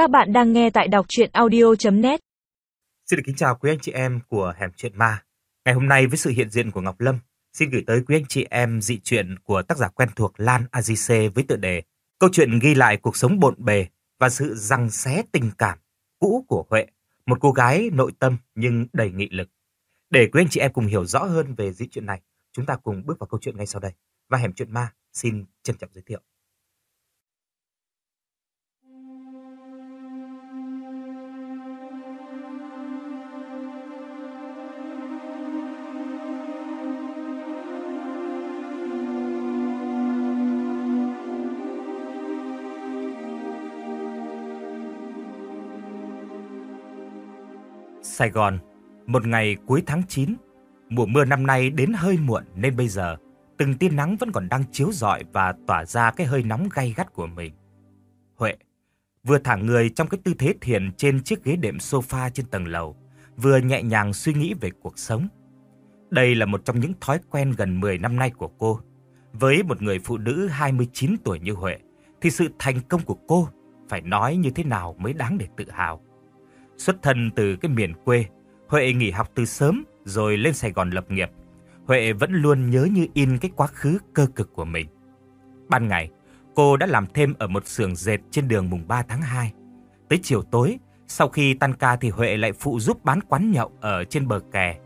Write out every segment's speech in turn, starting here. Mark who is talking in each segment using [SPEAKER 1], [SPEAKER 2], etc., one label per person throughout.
[SPEAKER 1] Các bạn đang nghe tại đọc chuyện audio.net
[SPEAKER 2] Xin được kính chào quý anh chị em của Hẻm Chuyện Ma. Ngày hôm nay với sự hiện diện của Ngọc Lâm, xin gửi tới quý anh chị em dị truyện của tác giả quen thuộc Lan Azize với tựa đề Câu chuyện ghi lại cuộc sống bộn bề và sự răng xé tình cảm cũ của Huệ, một cô gái nội tâm nhưng đầy nghị lực. Để quý anh chị em cùng hiểu rõ hơn về dị truyện này, chúng ta cùng bước vào câu chuyện ngay sau đây. Và Hẻm Chuyện Ma xin trân trọng giới thiệu. Sài Gòn, một ngày cuối tháng 9, mùa mưa năm nay đến hơi muộn nên bây giờ từng tia nắng vẫn còn đang chiếu rọi và tỏa ra cái hơi nóng gay gắt của mình. Huệ vừa thả người trong cái tư thế thiền trên chiếc ghế đệm sofa trên tầng lầu, vừa nhẹ nhàng suy nghĩ về cuộc sống. Đây là một trong những thói quen gần 10 năm nay của cô. Với một người phụ nữ 29 tuổi như Huệ, thì sự thành công của cô phải nói như thế nào mới đáng để tự hào. Xuất thân từ cái miền quê, Huệ nghỉ học từ sớm rồi lên Sài Gòn lập nghiệp. Huệ vẫn luôn nhớ như in cái quá khứ cơ cực của mình. Ban ngày, cô đã làm thêm ở một xưởng dệt trên đường mùng 3 tháng 2. Tới chiều tối, sau khi tan ca thì Huệ lại phụ giúp bán quán nhậu ở trên bờ kè.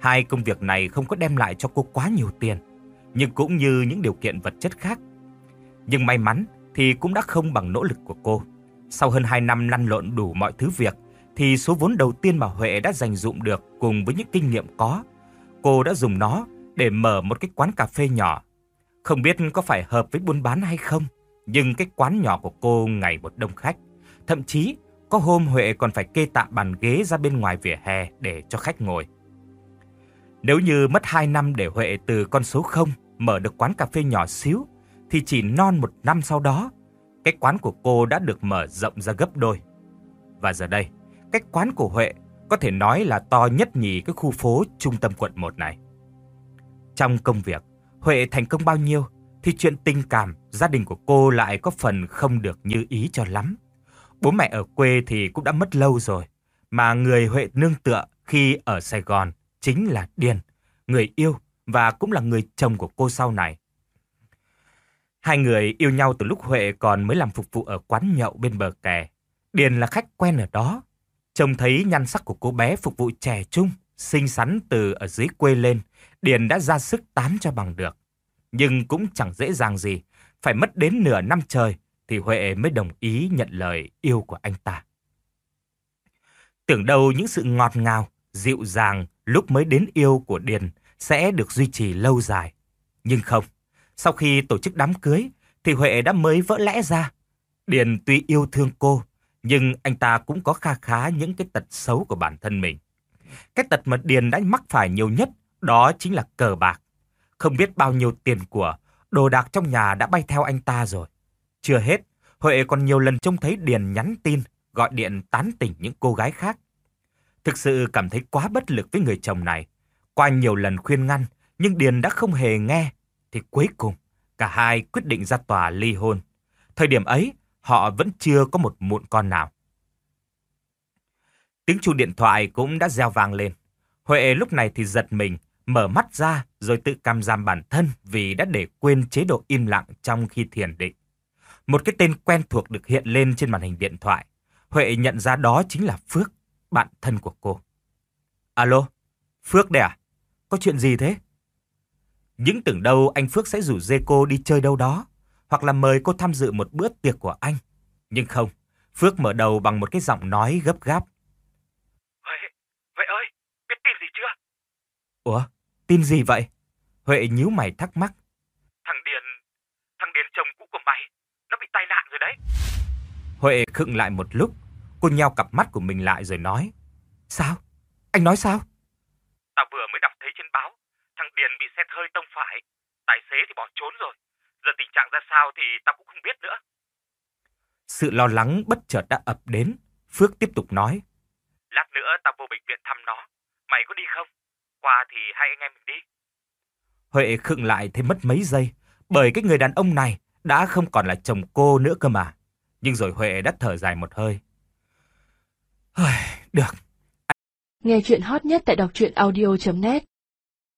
[SPEAKER 2] Hai công việc này không có đem lại cho cô quá nhiều tiền, nhưng cũng như những điều kiện vật chất khác. Nhưng may mắn thì cũng đã không bằng nỗ lực của cô. Sau hơn 2 năm lăn lộn đủ mọi thứ việc, thì số vốn đầu tiên mà Huệ đã dành dụm được cùng với những kinh nghiệm có, cô đã dùng nó để mở một cái quán cà phê nhỏ. Không biết có phải hợp với buôn bán hay không, nhưng cái quán nhỏ của cô ngày một đông khách. Thậm chí, có hôm Huệ còn phải kê tạm bàn ghế ra bên ngoài vỉa hè để cho khách ngồi. Nếu như mất 2 năm để Huệ từ con số 0 mở được quán cà phê nhỏ xíu, thì chỉ non một năm sau đó, cái quán của cô đã được mở rộng ra gấp đôi. Và giờ đây, cách quán của Huệ có thể nói là to nhất nhì cái khu phố trung tâm quận 1 này. Trong công việc, Huệ thành công bao nhiêu thì chuyện tình cảm, gia đình của cô lại có phần không được như ý cho lắm. Bố mẹ ở quê thì cũng đã mất lâu rồi, mà người Huệ nương tựa khi ở Sài Gòn chính là Điền, người yêu và cũng là người chồng của cô sau này. Hai người yêu nhau từ lúc Huệ còn mới làm phục vụ ở quán nhậu bên bờ kè. Điền là khách quen ở đó, Trông thấy nhan sắc của cô bé phục vụ trẻ trung, xinh xắn từ ở dưới quê lên, Điền đã ra sức tán cho bằng được. Nhưng cũng chẳng dễ dàng gì, phải mất đến nửa năm trời thì Huệ mới đồng ý nhận lời yêu của anh ta. Tưởng đâu những sự ngọt ngào, dịu dàng lúc mới đến yêu của Điền sẽ được duy trì lâu dài. Nhưng không, sau khi tổ chức đám cưới thì Huệ đã mới vỡ lẽ ra. Điền tuy yêu thương cô, nhưng anh ta cũng có kha khá những cái tật xấu của bản thân mình. Cái tật mà Điền đã mắc phải nhiều nhất đó chính là cờ bạc. Không biết bao nhiêu tiền của, đồ đạc trong nhà đã bay theo anh ta rồi. Chưa hết, Huệ còn nhiều lần trông thấy Điền nhắn tin, gọi điện tán tỉnh những cô gái khác. Thực sự cảm thấy quá bất lực với người chồng này. Qua nhiều lần khuyên ngăn, nhưng Điền đã không hề nghe. Thì cuối cùng, cả hai quyết định ra tòa ly hôn. Thời điểm ấy, họ vẫn chưa có một mụn con nào. Tiếng chuông điện thoại cũng đã reo vang lên. Huệ lúc này thì giật mình, mở mắt ra rồi tự cam giam bản thân vì đã để quên chế độ im lặng trong khi thiền định. Một cái tên quen thuộc được hiện lên trên màn hình điện thoại. Huệ nhận ra đó chính là Phước, bạn thân của cô. Alo, Phước đây à? Có chuyện gì thế? Những tưởng đâu anh Phước sẽ rủ dê cô đi chơi đâu đó hoặc là mời cô tham dự một bữa tiệc của anh. Nhưng không, Phước mở đầu bằng một cái giọng nói gấp gáp.
[SPEAKER 3] Huệ, Huệ ơi, biết tin gì chưa?
[SPEAKER 2] Ủa, tin gì vậy? Huệ nhíu mày thắc mắc.
[SPEAKER 3] Thằng Điền, thằng Điền chồng cũ của mày, nó bị tai nạn rồi đấy.
[SPEAKER 2] Huệ khựng lại một lúc, cô nheo cặp mắt của mình lại rồi nói. Sao? Anh nói sao?
[SPEAKER 3] Tao vừa mới đọc thấy trên báo, thằng Điền bị xe hơi tông phải, tài xế thì bỏ trốn rồi. Giờ tình trạng ra sao thì tao cũng không biết nữa.
[SPEAKER 2] Sự lo lắng bất chợt đã ập đến. Phước tiếp tục nói.
[SPEAKER 3] Lát nữa tao vô bệnh viện thăm nó. Mày có đi không? Qua thì hai anh em mình đi.
[SPEAKER 2] Huệ khựng lại thêm mất mấy giây. Bởi cái người đàn ông này đã không còn là chồng cô nữa cơ mà. Nhưng rồi Huệ đã thở dài một hơi. Được.
[SPEAKER 4] Nghe chuyện hot nhất tại đọc truyện audio.net